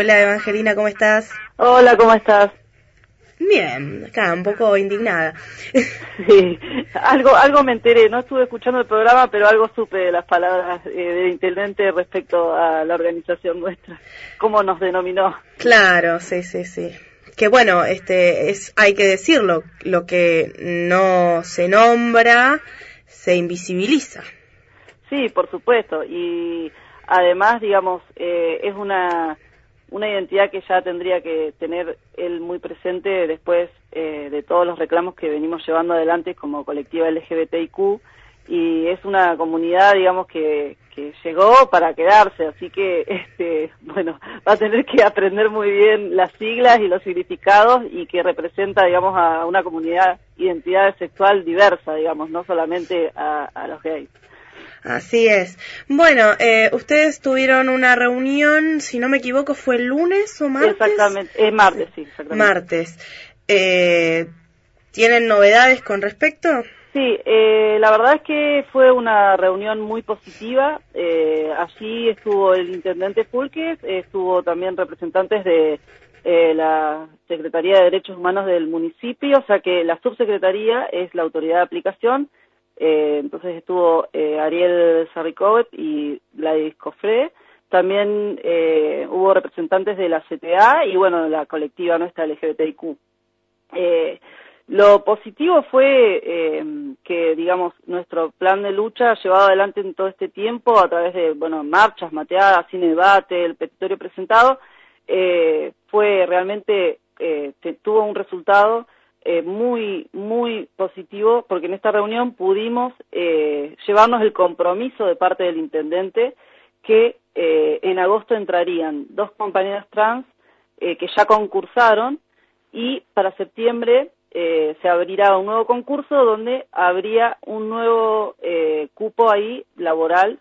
Hola Evangelina, ¿cómo estás? Hola, ¿cómo estás? Bien, acá un poco indignada. Sí, algo, algo me enteré, no estuve escuchando el programa, pero algo supe de las palabras eh, del intendente respecto a la organización nuestra, cómo nos denominó. Claro, sí, sí, sí. Que bueno, este es, hay que decirlo, lo que no se nombra se invisibiliza. Sí, por supuesto, y además, digamos, eh, es una una identidad que ya tendría que tener él muy presente después eh, de todos los reclamos que venimos llevando adelante como colectiva LGBTIQ y es una comunidad digamos que, que llegó para quedarse así que este bueno va a tener que aprender muy bien las siglas y los significados y que representa digamos a una comunidad identidad sexual diversa digamos no solamente a, a los gays Así es. Bueno, eh, ustedes tuvieron una reunión, si no me equivoco, fue el lunes o martes. Exactamente, es martes, sí, exactamente. Martes. Eh, ¿Tienen novedades con respecto? Sí, eh, la verdad es que fue una reunión muy positiva. Eh, allí estuvo el intendente Fulques, estuvo también representantes de eh, la Secretaría de Derechos Humanos del municipio, o sea que la subsecretaría es la autoridad de aplicación eh, entonces estuvo eh, Ariel Sarricovet y Gladys Cofré. También eh, hubo representantes de la CTA y, bueno, la colectiva nuestra LGBTIQ. Eh, lo positivo fue eh, que, digamos, nuestro plan de lucha llevado adelante en todo este tiempo a través de, bueno, marchas, mateadas, cine debate, el petitorio presentado, eh, fue realmente, tuvo un resultado eh, muy, muy positivo porque en esta reunión pudimos eh, llevarnos el compromiso de parte del intendente que eh, en agosto entrarían dos compañeras trans eh, que ya concursaron y para septiembre eh, se abrirá un nuevo concurso donde habría un nuevo eh, cupo ahí laboral.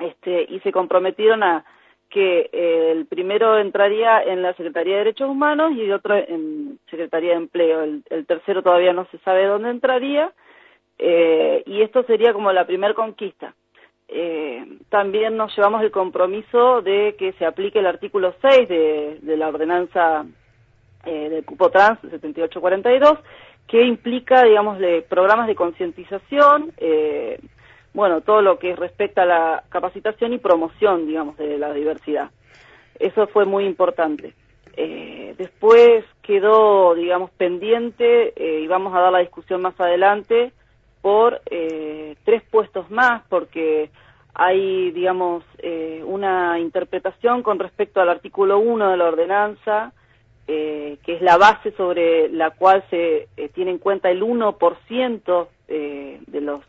Este, y se comprometieron a que el primero entraría en la Secretaría de Derechos Humanos y el otro en Secretaría de Empleo. El, tercero todavía no se sabe dónde entraría eh, y esto sería como la primer conquista. Eh, también nos llevamos el compromiso de que se aplique el artículo 6 de, la ordenanza eh, del cupo trans 7842 que implica, digamos, programas de concientización, eh, bueno, todo lo que respecta a la capacitación y promoción, digamos, de la diversidad. Eso fue muy importante. Eh, después quedó, digamos, pendiente, eh, y vamos a dar la discusión más adelante, por eh, tres puestos más, porque hay, digamos, eh, una interpretación con respecto al artículo 1 de la ordenanza, eh, que es la base sobre la cual se tiene en cuenta el 1% eh, de los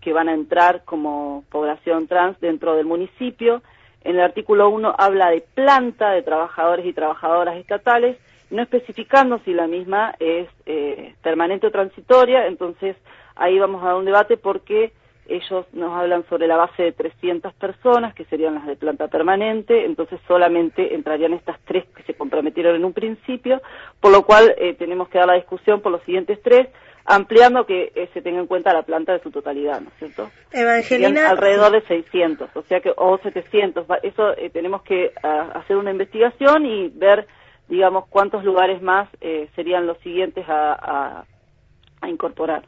que van a entrar como población trans dentro del municipio. En el artículo 1 habla de planta de trabajadores y trabajadoras estatales, no especificando si la misma es eh, permanente o transitoria, entonces ahí vamos a dar un debate porque ellos nos hablan sobre la base de 300 personas, que serían las de planta permanente, entonces solamente entrarían estas tres que se comprometieron en un principio, por lo cual eh, tenemos que dar la discusión por los siguientes tres, ampliando que eh, se tenga en cuenta la planta de su totalidad, ¿no es cierto? Evangelina. alrededor de 600, o sea que, o 700, eso eh, tenemos que uh, hacer una investigación y ver, digamos, cuántos lugares más eh, serían los siguientes a, a, a incorporar.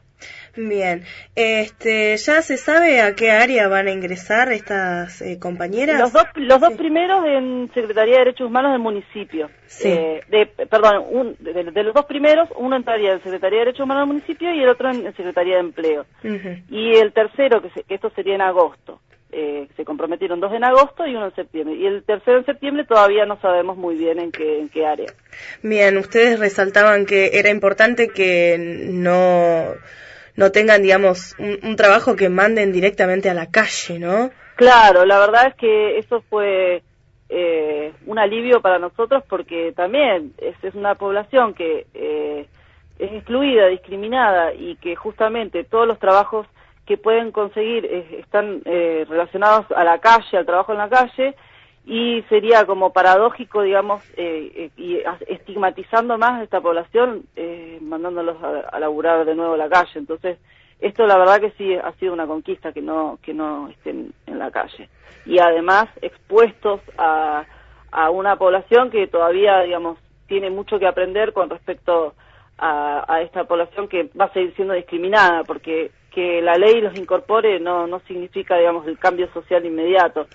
Bien, este, ¿ya se sabe a qué área van a ingresar estas eh, compañeras? Los dos, los dos sí. primeros en Secretaría de Derechos Humanos del municipio. Sí. Eh, de, perdón, un, de, de, los dos primeros, uno entraría en Secretaría de Derechos Humanos del municipio y el otro en, en Secretaría de Empleo. Uh -huh. Y el tercero, que, se, que esto sería en agosto. Eh, se comprometieron dos en agosto y uno en septiembre. Y el tercero en septiembre todavía no sabemos muy bien en qué, en qué área. Bien, ustedes resaltaban que era importante que no no tengan, digamos, un, trabajo que manden directamente a la calle, ¿no? Claro, la verdad es que eso fue eh, un alivio para nosotros porque también es, es una población que eh, es excluida, discriminada y que justamente todos los trabajos que pueden conseguir eh, están eh, relacionados a la calle, al trabajo en la calle, y sería como paradójico, digamos, eh, eh, y estigmatizando más a esta población, eh, mandándolos a, a, laburar de nuevo a la calle. Entonces, esto la verdad que sí ha sido una conquista que no que no estén en la calle. Y además expuestos a, a una población que todavía, digamos, tiene mucho que aprender con respecto a, esta población que va a seguir siendo discriminada, porque que la ley los incorpore no, no significa, digamos, el cambio social inmediato.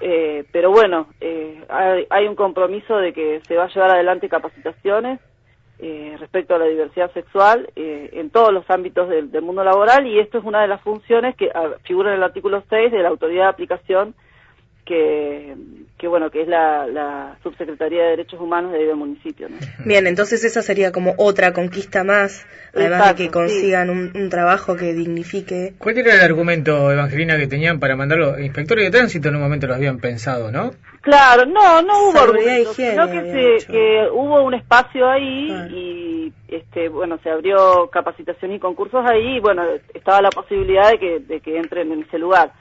Eh, pero bueno, eh, hay, un compromiso de que se va a llevar adelante capacitaciones eh, respecto a la diversidad sexual en todos los ámbitos del, del, mundo laboral y esto es una de las funciones que figura en el artículo 6 de la autoridad de aplicación que, que bueno, que es la, Subsecretaría de Derechos Humanos de el municipio. Bien, entonces esa sería como otra conquista más, además de que consigan un, trabajo que dignifique. ¿Cuál era el argumento, Evangelina, que tenían para mandarlo? Inspectores de tránsito en un momento lo habían pensado, ¿no? Claro, no, no hubo argumento, sino que, que hubo un espacio ahí y este, bueno, se abrió capacitación y concursos ahí y bueno, estaba la posibilidad de que, de que entren en ese lugar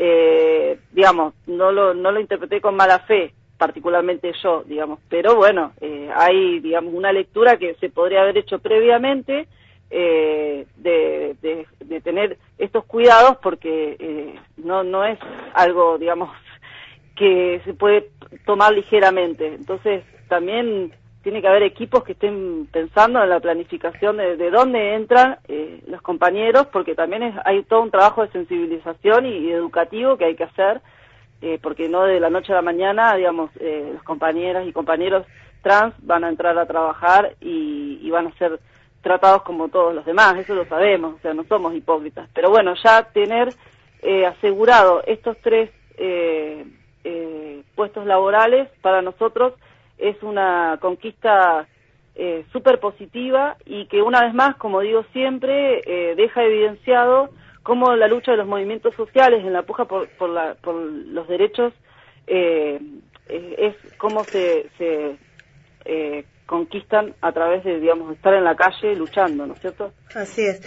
eh, digamos, no lo, no lo interpreté con mala fe, particularmente yo, digamos, pero bueno, eh, hay, digamos, una lectura que se podría haber hecho previamente eh, de, de, tener estos cuidados porque eh, no, no es algo, digamos, que se puede tomar ligeramente. Entonces, también tiene que haber equipos que estén pensando en la planificación de, dónde entran eh, los compañeros, porque también hay todo un trabajo de sensibilización y, educativo que hay que hacer, eh, porque no de la noche a la mañana, digamos, eh, las compañeras y compañeros trans van a entrar a trabajar y, van a ser tratados como todos los demás, eso lo sabemos, o sea, no somos hipócritas. Pero bueno, ya tener asegurado estos tres puestos laborales para nosotros es una conquista eh, súper positiva y que una vez más, como digo siempre, eh, deja evidenciado cómo la lucha de los movimientos sociales en la puja por, por, la, por los derechos eh, es cómo se, se conquistan a través de, digamos, estar en la calle luchando, ¿no es cierto? Así es.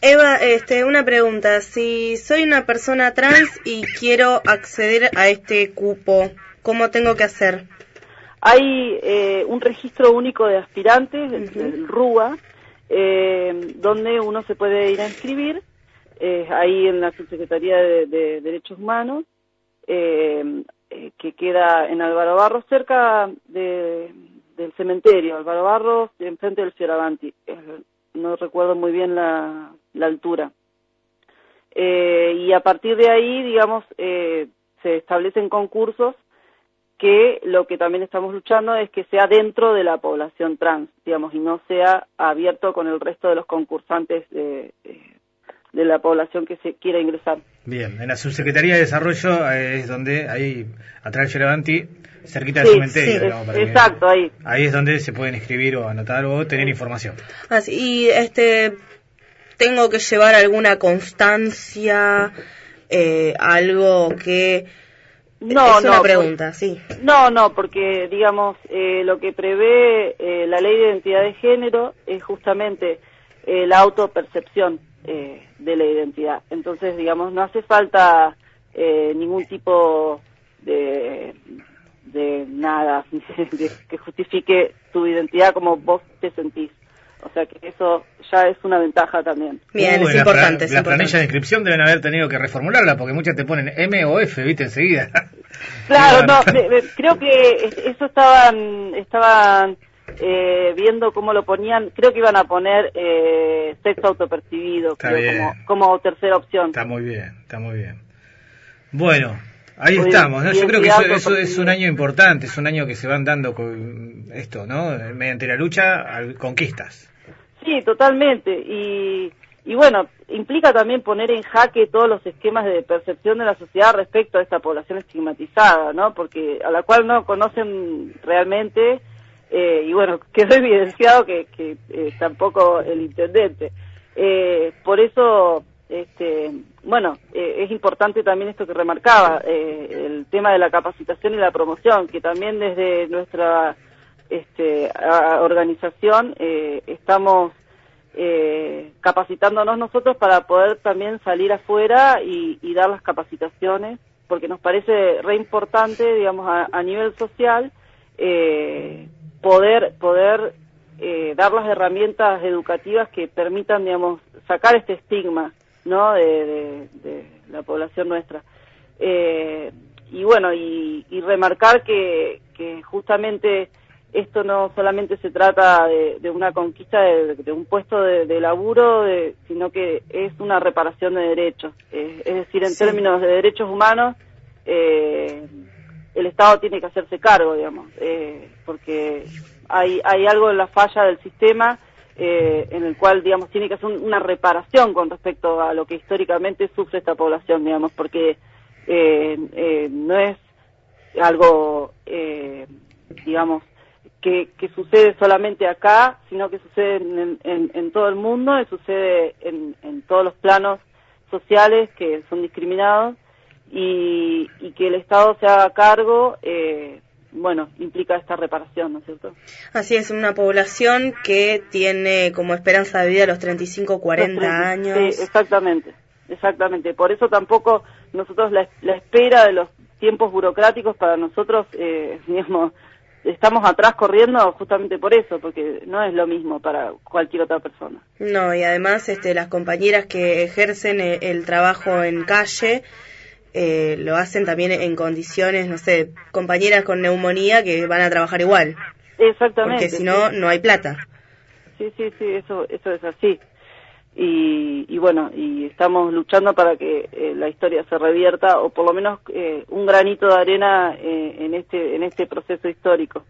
Eva, este, una pregunta. Si soy una persona trans y quiero acceder a este cupo, ¿cómo tengo que hacer? Hay eh, un registro único de aspirantes, el, RUA, eh, donde uno se puede ir a inscribir, eh, ahí en la Subsecretaría de, Derechos Humanos, que queda en Álvaro Barros, cerca del cementerio, Álvaro Barros, enfrente del Fioravanti. no recuerdo muy bien la, la altura. y a partir de ahí, digamos, se establecen concursos que lo que también estamos luchando es que sea dentro de la población trans, digamos, y no sea abierto con el resto de los concursantes de, de, la población que se quiera ingresar. Bien, en la Subsecretaría de Desarrollo eh, es donde ahí, atrás de Levanti, cerquita del cementerio. exacto, ahí. Ahí es donde se pueden inscribir o anotar o tener información. Así, y este, tengo que llevar alguna constancia, eh, algo que no, es una no, pregunta, sí. No, no, porque digamos eh, lo que prevé eh, la ley de identidad de género es justamente eh, la autopercepción de la identidad. Entonces, digamos, no hace falta ningún tipo de, de nada que justifique tu identidad como vos te sentís. O sea que eso ya es una ventaja también. Bien, es importante. Las planillas de inscripción deben haber tenido que reformularla porque muchas te ponen M o F, viste, enseguida. Claro, no, creo que eso estaban, estaban eh, viendo cómo lo ponían, creo que iban a poner eh, sexo autopercibido como, como tercera opción. Está muy bien, está muy bien. Bueno, Ahí estamos, ¿no? Yo creo que eso, es un año importante, es un año que se van dando con esto, ¿no? Mediante la lucha, conquistas. Sí, totalmente. Y, y bueno, implica también poner en jaque todos los esquemas de percepción de la sociedad respecto a esta población estigmatizada, ¿no? Porque a la cual no conocen realmente, eh, y bueno, quedó evidenciado que, que eh, tampoco el intendente. Eh, por eso este, bueno, eh, es importante también esto que remarcaba, eh, el tema de la capacitación y la promoción, que también desde nuestra este, organización eh, estamos capacitándonos nosotros para poder también salir afuera y, dar las capacitaciones, porque nos parece re importante, digamos, a, a nivel social, poder, poder dar las herramientas educativas que permitan, digamos, sacar este estigma ¿no? de, la población nuestra. Eh, y bueno, y, remarcar que, que, justamente esto no solamente se trata de, una conquista de, un puesto de, laburo, sino que es una reparación de derechos. es decir, en términos de derechos humanos, eh, el Estado tiene que hacerse cargo, digamos, eh, porque hay, hay algo en la falla del sistema eh, en el cual, digamos, tiene que hacer una reparación con respecto a lo que históricamente sufre esta población, digamos, porque eh, no es algo, digamos, que, sucede solamente acá, sino que sucede en, todo el mundo y sucede en, en todos los planos sociales que son discriminados y, que el Estado se haga cargo, eh, bueno, implica esta reparación, ¿no es cierto? Así es, una población que tiene como esperanza de vida los 35, 40 años. Sí, exactamente, exactamente. Por eso tampoco nosotros la, espera de los tiempos burocráticos para nosotros, eh, digamos, estamos atrás corriendo justamente por eso, porque no es lo mismo para cualquier otra persona. No, y además este, las compañeras que ejercen eh, el trabajo en calle, eh, lo hacen también en condiciones, no sé, compañeras con neumonía que van a trabajar igual. Exactamente. Porque si no, no hay plata. Sí, sí, sí, eso, eso es así. Y, y bueno, y estamos luchando para que eh, la historia se revierta o por lo menos eh, un granito de arena en este en este proceso histórico.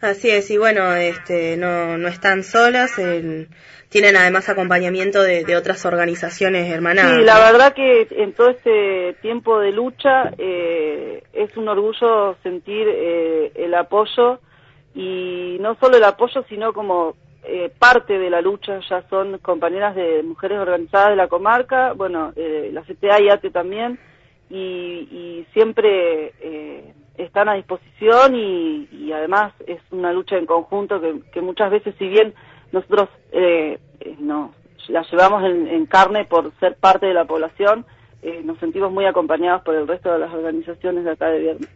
Así es, y bueno, este, no, no están solas, tienen además acompañamiento de, otras organizaciones hermanadas. Sí, la verdad que en todo este tiempo de lucha eh, es un orgullo sentir eh, el apoyo y no solo el apoyo, sino como eh, parte de la lucha, ya son compañeras de mujeres organizadas de la comarca, bueno, la CTA y ATE también, y, y siempre están a disposición y, además es una lucha en conjunto que, muchas veces si bien nosotros eh, eh, no la llevamos en, carne por ser parte de la población, eh, nos sentimos muy acompañados por el resto de las organizaciones de acá de Viernes.